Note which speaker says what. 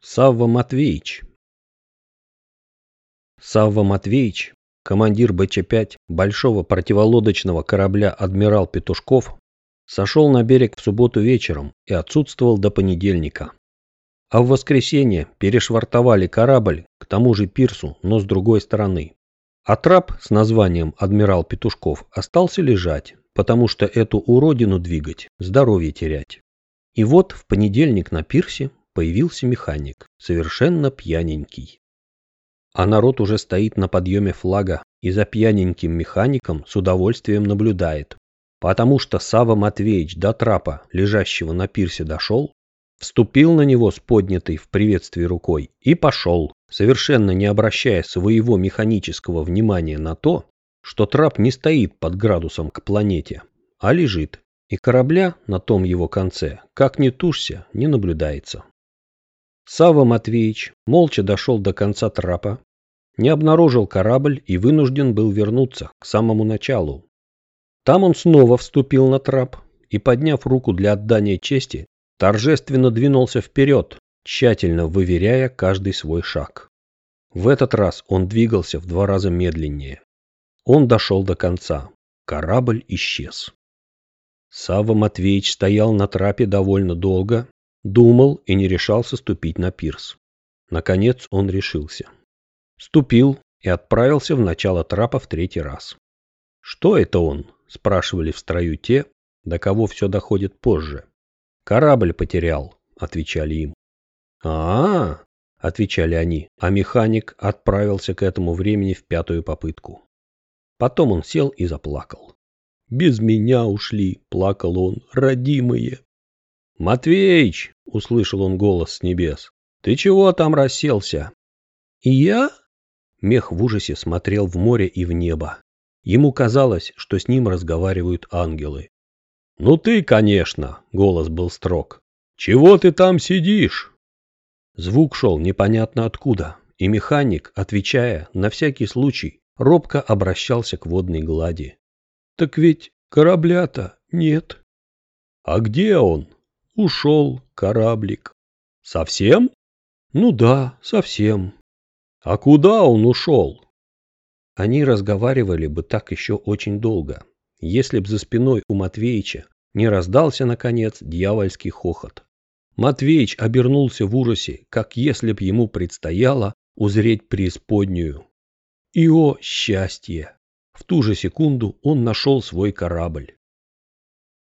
Speaker 1: Савва Матвеич Савва Матвеич, командир БЧ-5 большого противолодочного корабля «Адмирал Петушков», сошел на берег в субботу вечером и отсутствовал до понедельника. А в воскресенье перешвартовали корабль к тому же пирсу, но с другой стороны. А трап с названием «Адмирал Петушков» остался лежать, потому что эту уродину двигать, здоровье терять. И вот в понедельник на пирсе появился механик, совершенно пьяненький. А народ уже стоит на подъеме флага и за пьяненьким механиком с удовольствием наблюдает, потому что Сава Матвеевич до трапа, лежащего на пирсе, дошел, вступил на него с поднятой в приветствии рукой и пошел, совершенно не обращая своего механического внимания на то, что трап не стоит под градусом к планете, а лежит, и корабля на том его конце, как ни тушься, не наблюдается. Сава Матвеевич молча дошел до конца трапа, не обнаружил корабль и вынужден был вернуться к самому началу. Там он снова вступил на трап и, подняв руку для отдания чести, торжественно двинулся вперед, тщательно выверяя каждый свой шаг. В этот раз он двигался в два раза медленнее. Он дошел до конца. Корабль исчез. Савва Матвеевич стоял на трапе довольно долго, думал и не решался ступить на пирс. Наконец он решился. Ступил и отправился в начало трапа в третий раз. «Что это он?» – спрашивали в строю те, до кого все доходит позже. «Корабль потерял», – отвечали им. а, -а, -а отвечали они, а механик отправился к этому времени в пятую попытку. Потом он сел и заплакал. «Без меня ушли», – плакал он, – «родимые». «Матвеич!» – услышал он голос с небес. «Ты чего там расселся?» «И я?» Мех в ужасе смотрел в море и в небо. Ему казалось, что с ним разговаривают ангелы. «Ну ты, конечно!» — голос был строг. «Чего ты там сидишь?» Звук шел непонятно откуда, и механик, отвечая, на всякий случай, робко обращался к водной глади. «Так ведь корабля-то нет». «А где он?» «Ушел кораблик». «Совсем?» «Ну да, совсем. А куда он ушел? Они разговаривали бы так еще очень долго, если б за спиной у Матвеича не раздался, наконец, дьявольский хохот. Матвеич обернулся в ужасе, как если б ему предстояло узреть преисподнюю. И о счастье! В ту же секунду он нашел свой корабль.